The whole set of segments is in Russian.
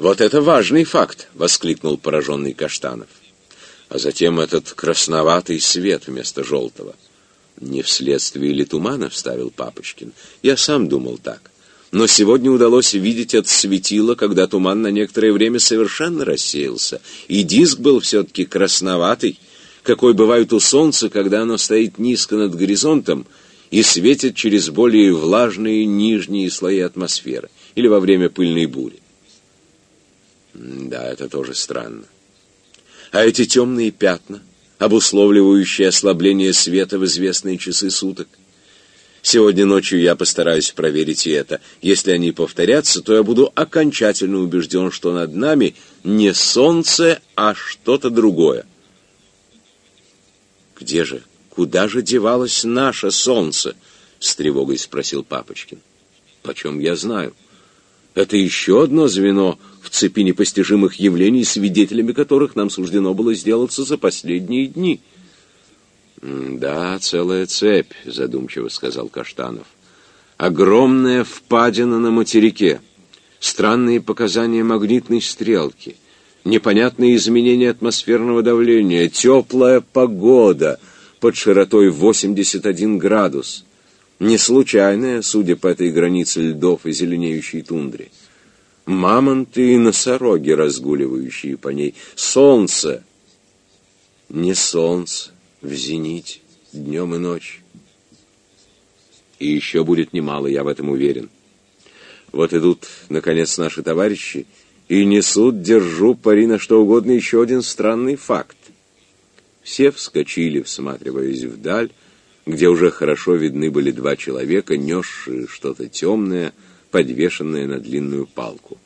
«Вот это важный факт!» — воскликнул пораженный Каштанов. А затем этот красноватый свет вместо желтого. «Не вследствие ли тумана?» — вставил Папочкин. «Я сам думал так. Но сегодня удалось видеть от светила, когда туман на некоторое время совершенно рассеялся, и диск был все-таки красноватый, какой бывает у солнца, когда оно стоит низко над горизонтом и светит через более влажные нижние слои атмосферы или во время пыльной бури. Да, это тоже странно. А эти темные пятна, обусловливающие ослабление света в известные часы суток? Сегодня ночью я постараюсь проверить и это. Если они повторятся, то я буду окончательно убежден, что над нами не солнце, а что-то другое. Где же, куда же девалось наше солнце? С тревогой спросил Папочкин. Почем я знаю? Это еще одно звено в цепи непостижимых явлений, свидетелями которых нам суждено было сделаться за последние дни. «Да, целая цепь», — задумчиво сказал Каштанов. «Огромная впадина на материке, странные показания магнитной стрелки, непонятные изменения атмосферного давления, теплая погода под широтой 81 градус, не случайная, судя по этой границе льдов и зеленеющей тундре» мамонты и носороги, разгуливающие по ней, солнце, не солнце, в зените, днем и ночью. И еще будет немало, я в этом уверен. Вот идут, наконец, наши товарищи и несут, держу пари на что угодно, еще один странный факт. Все вскочили, всматриваясь вдаль, где уже хорошо видны были два человека, несшие что-то темное, подвешенное на длинную палку.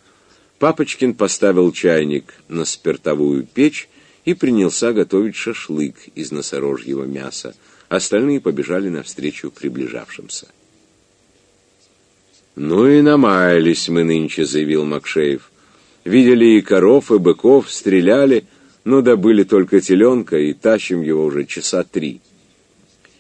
Папочкин поставил чайник на спиртовую печь и принялся готовить шашлык из носорожьего мяса. Остальные побежали навстречу приближавшимся. «Ну и намаялись мы нынче», — заявил Макшеев. «Видели и коров, и быков, стреляли, но добыли только теленка и тащим его уже часа три.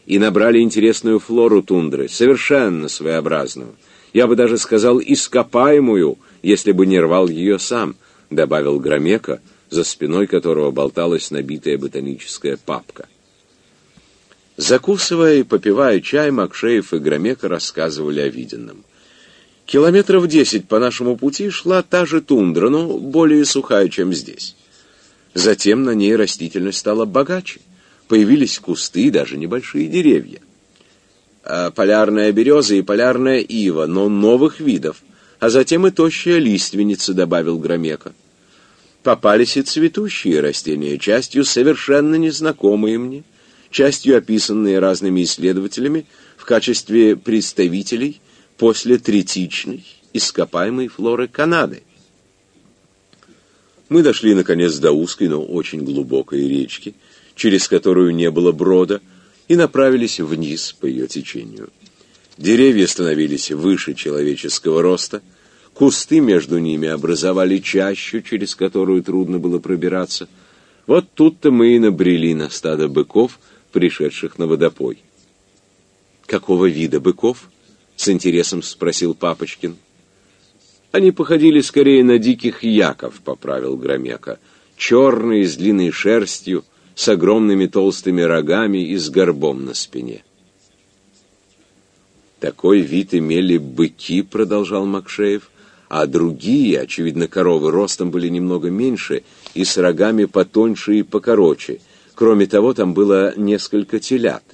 И набрали интересную флору тундры, совершенно своеобразную я бы даже сказал ископаемую, если бы не рвал ее сам, добавил Громека, за спиной которого болталась набитая ботаническая папка. Закусывая и попивая чай, Макшеев и Громека рассказывали о виденном. Километров десять по нашему пути шла та же тундра, но более сухая, чем здесь. Затем на ней растительность стала богаче. Появились кусты и даже небольшие деревья. Э, полярная береза и полярная ива, но новых видов, а затем и тощая лиственница, добавил Громека. Попались и цветущие растения, частью совершенно незнакомые мне, частью описанные разными исследователями в качестве представителей после третичной ископаемой флоры Канады. Мы дошли, наконец, до узкой, но очень глубокой речки, через которую не было брода, и направились вниз по ее течению. Деревья становились выше человеческого роста, кусты между ними образовали чащу, через которую трудно было пробираться. Вот тут-то мы и набрели на стадо быков, пришедших на водопой. «Какого вида быков?» — с интересом спросил Папочкин. «Они походили скорее на диких яков», — поправил Громека. «Черные, с длинной шерстью, с огромными толстыми рогами и с горбом на спине. Такой вид имели быки, продолжал Макшеев, а другие, очевидно, коровы ростом были немного меньше и с рогами потоньше и покороче. Кроме того, там было несколько телят.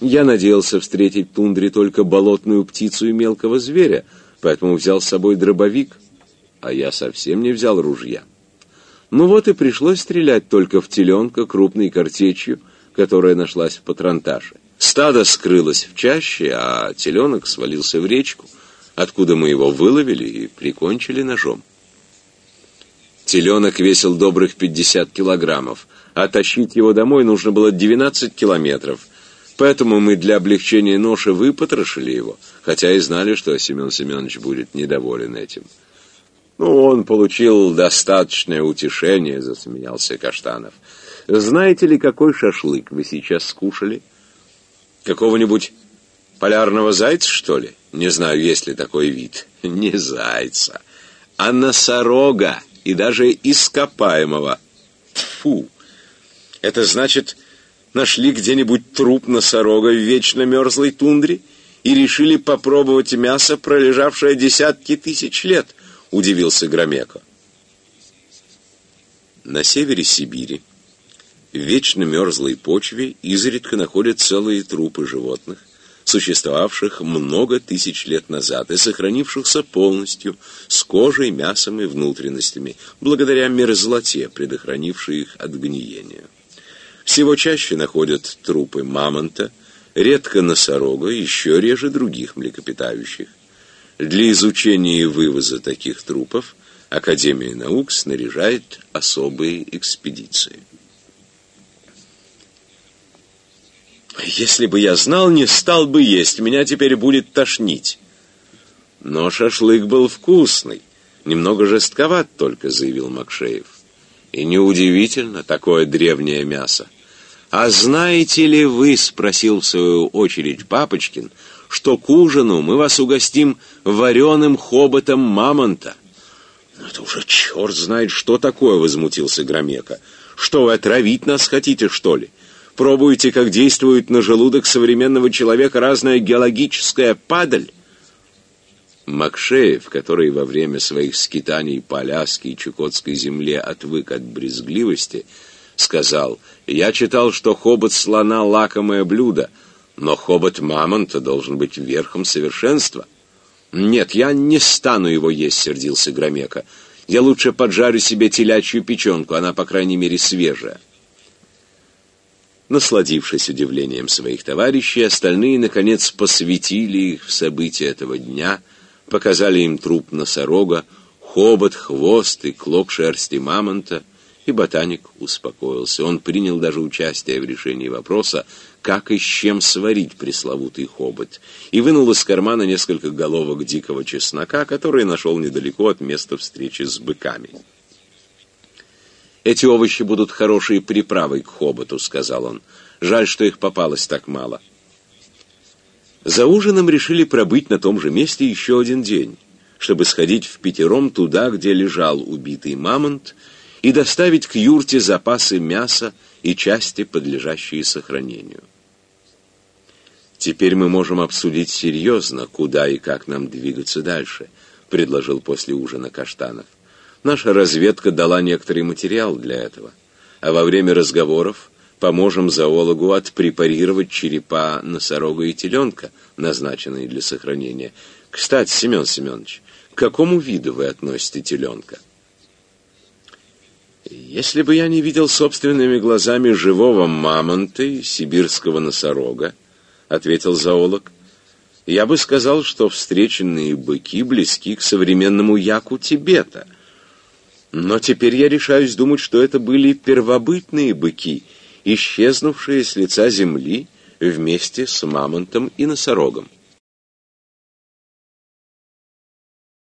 Я надеялся встретить в тундре только болотную птицу и мелкого зверя, поэтому взял с собой дробовик, а я совсем не взял ружья. Ну вот и пришлось стрелять только в теленка крупной картечью, которая нашлась в патронташе. Стадо скрылось в чаще, а теленок свалился в речку, откуда мы его выловили и прикончили ножом. Теленок весил добрых 50 килограммов, а тащить его домой нужно было 12 километров. Поэтому мы для облегчения ноши выпотрошили его, хотя и знали, что Семен Семенович будет недоволен этим. Ну, он получил достаточное утешение, засмеялся Каштанов. Знаете ли, какой шашлык вы сейчас скушали? Какого-нибудь полярного зайца, что ли? Не знаю, есть ли такой вид. Не зайца, а носорога и даже ископаемого. Фу! Это значит, нашли где-нибудь труп носорога в вечно мерзлой тундре и решили попробовать мясо, пролежавшее десятки тысяч лет, удивился Громеко. На севере Сибири в вечно мерзлой почве изредка находят целые трупы животных, существовавших много тысяч лет назад и сохранившихся полностью с кожей, мясом и внутренностями, благодаря мерзлоте, предохранившей их от гниения. Всего чаще находят трупы мамонта, редко носорога, еще реже других млекопитающих. Для изучения и вывоза таких трупов Академия наук снаряжает особые экспедиции. Если бы я знал, не стал бы есть, меня теперь будет тошнить. Но шашлык был вкусный, немного жестковат только, заявил Макшеев. И неудивительно, такое древнее мясо. А знаете ли вы, спросил в свою очередь Папочкин, что к ужину мы вас угостим вареным хоботом мамонта? «Ну, это уже черт знает, что такое, возмутился Громека. Что вы отравить нас хотите, что ли? Пробуете, как действует на желудок современного человека разная геологическая падаль? Макшеев, который во время своих скитаний по Аляске и Чукотской земле отвык от брезгливости, сказал, «Я читал, что хобот слона — лакомое блюдо, но хобот мамонта должен быть верхом совершенства». «Нет, я не стану его есть», — сердился Громека. «Я лучше поджарю себе телячью печенку, она, по крайней мере, свежая». Насладившись удивлением своих товарищей, остальные, наконец, посвятили их в события этого дня, показали им труп носорога, хобот, хвост и клок шерсти мамонта, и ботаник успокоился. Он принял даже участие в решении вопроса, как и с чем сварить пресловутый хобот, и вынул из кармана несколько головок дикого чеснока, который нашел недалеко от места встречи с быками. «Эти овощи будут хорошей приправой к хоботу», — сказал он. «Жаль, что их попалось так мало». За ужином решили пробыть на том же месте еще один день, чтобы сходить в пятером туда, где лежал убитый мамонт, и доставить к юрте запасы мяса и части, подлежащие сохранению. «Теперь мы можем обсудить серьезно, куда и как нам двигаться дальше», — предложил после ужина Каштанов. Наша разведка дала некоторый материал для этого. А во время разговоров поможем зоологу отпрепарировать черепа носорога и теленка, назначенные для сохранения. Кстати, Семен Семенович, к какому виду вы относите теленка? Если бы я не видел собственными глазами живого мамонта и сибирского носорога, ответил зоолог, я бы сказал, что встреченные быки близки к современному яку Тибета — но теперь я решаюсь думать, что это были первобытные быки, исчезнувшие с лица земли вместе с мамонтом и носорогом.